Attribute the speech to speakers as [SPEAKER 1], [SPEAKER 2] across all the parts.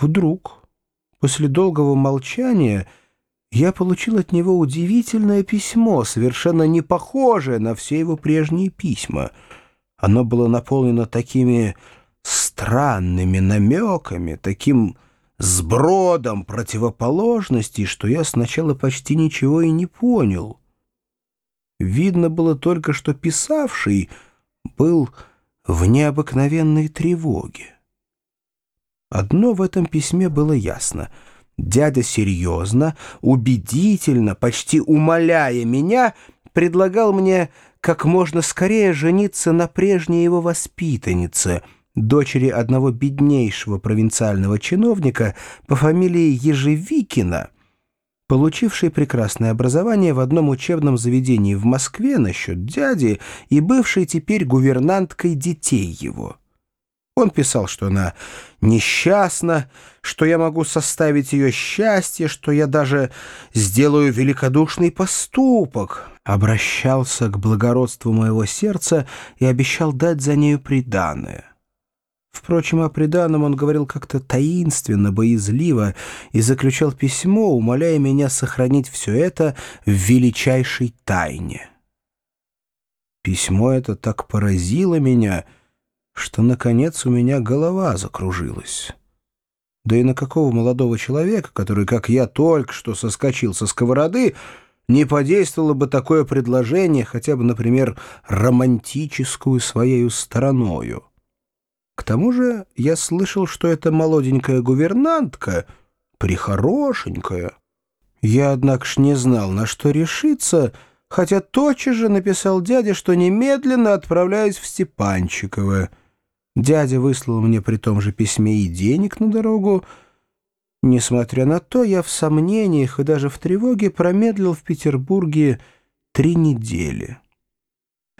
[SPEAKER 1] Вдруг, после долгого молчания, я получил от него удивительное письмо, совершенно не похожее на все его прежние письма. Оно было наполнено такими странными намеками, таким сбродом противоположностей, что я сначала почти ничего и не понял. Видно было только, что писавший был в необыкновенной тревоге. Одно в этом письме было ясно. Дядя серьезно, убедительно, почти умоляя меня, предлагал мне как можно скорее жениться на прежней его воспитаннице, дочери одного беднейшего провинциального чиновника по фамилии Ежевикина, получившей прекрасное образование в одном учебном заведении в Москве насчет дяди и бывшей теперь гувернанткой детей его. Он писал, что она несчастна, что я могу составить ее счастье, что я даже сделаю великодушный поступок. Обращался к благородству моего сердца и обещал дать за нею приданное. Впрочем, о приданом он говорил как-то таинственно, боязливо и заключал письмо, умоляя меня сохранить все это в величайшей тайне. Письмо это так поразило меня — что, наконец, у меня голова закружилась. Да и на какого молодого человека, который, как я, только что соскочил со сковороды, не подействовало бы такое предложение, хотя бы, например, романтическую своей стороною. К тому же я слышал, что эта молоденькая гувернантка прихорошенькая. Я, однако ж, не знал, на что решиться, хотя тотчас же написал дяде, что немедленно отправляюсь в Степанчиково — Дядя выслал мне при том же письме и денег на дорогу. Несмотря на то, я в сомнениях и даже в тревоге промедлил в Петербурге три недели.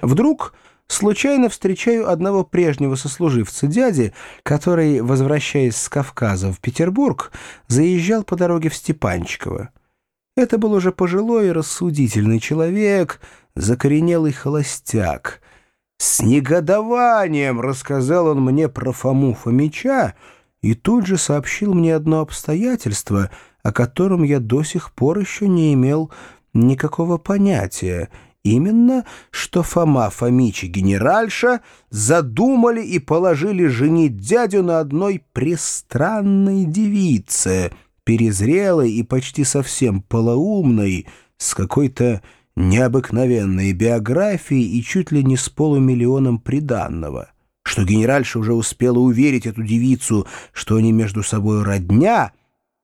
[SPEAKER 1] Вдруг случайно встречаю одного прежнего сослуживца дяди, который, возвращаясь с Кавказа в Петербург, заезжал по дороге в Степанчиково. Это был уже пожилой и рассудительный человек, закоренелый холостяк — с негодованием рассказал он мне про Фому Фомича и тут же сообщил мне одно обстоятельство, о котором я до сих пор еще не имел никакого понятия, именно, что Фома Фомич и генеральша задумали и положили женить дядю на одной пристранной девице, перезрелой и почти совсем полоумной, с какой-то необыкновенной биографией и чуть ли не с полумиллионом приданного, что генеральша уже успела уверить эту девицу, что они между собой родня,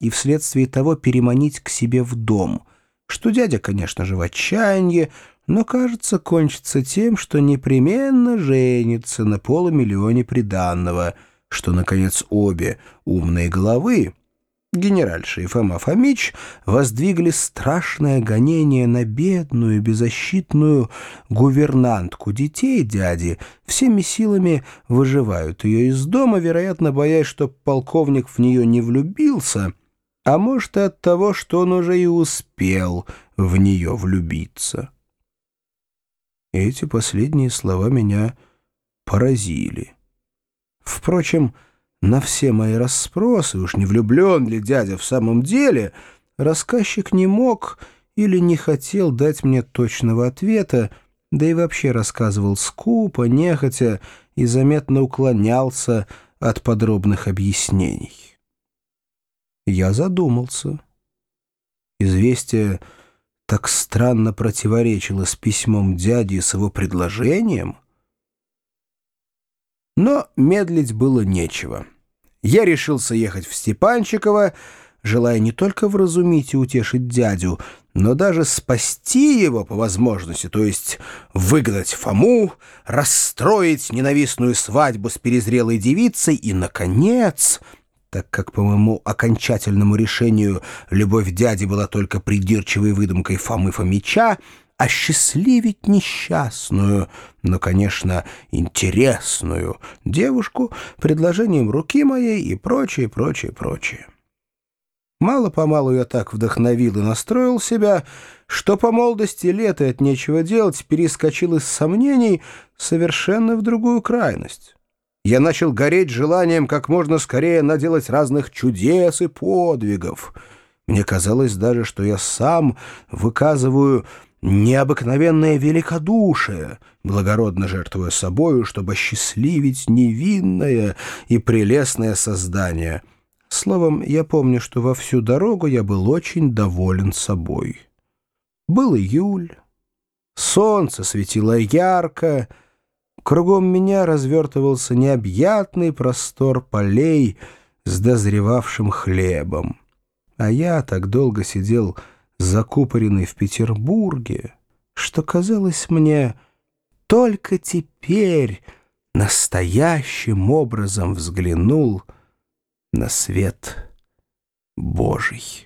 [SPEAKER 1] и вследствие того переманить к себе в дом, что дядя, конечно же, в отчаянии, но, кажется, кончится тем, что непременно женится на полумиллионе приданного, что, наконец, обе умные головы — Генеральша и Фома Фомич воздвигли страшное гонение на бедную, беззащитную гувернантку детей дяди, всеми силами выживают ее из дома, вероятно, боясь, что полковник в нее не влюбился, а может и от того, что он уже и успел в нее влюбиться. Эти последние слова меня поразили. Впрочем, на все мои расспросы, уж не влюблен ли дядя в самом деле, рассказчик не мог или не хотел дать мне точного ответа, да и вообще рассказывал скупо, нехотя и заметно уклонялся от подробных объяснений. Я задумался. Известие так странно противоречило с письмом дяди с его предложением — но медлить было нечего. Я решился ехать в Степанчиково, желая не только вразумить и утешить дядю, но даже спасти его по возможности, то есть выгнать Фому, расстроить ненавистную свадьбу с перезрелой девицей и, наконец, так как по моему окончательному решению любовь дяди была только придирчивой выдумкой Фомы Фомича, осчастливить несчастную, но, конечно, интересную девушку предложением руки моей и прочее, прочее, прочее. Мало-помалу я так вдохновил и настроил себя, что по молодости лет и от нечего делать перескочил из сомнений совершенно в другую крайность. Я начал гореть желанием как можно скорее наделать разных чудес и подвигов. Мне казалось даже, что я сам выказываю необыкновенное великодушие, благородно жертвуя собою, чтобы счастливить невинное и прелестное создание. Словом, я помню, что во всю дорогу я был очень доволен собой. Был июль, солнце светило ярко, Кругом меня развертывался необъятный простор полей с дозревавшим хлебом. А я так долго сидел закупоренный в Петербурге, что казалось мне, только теперь настоящим образом взглянул на свет Божий.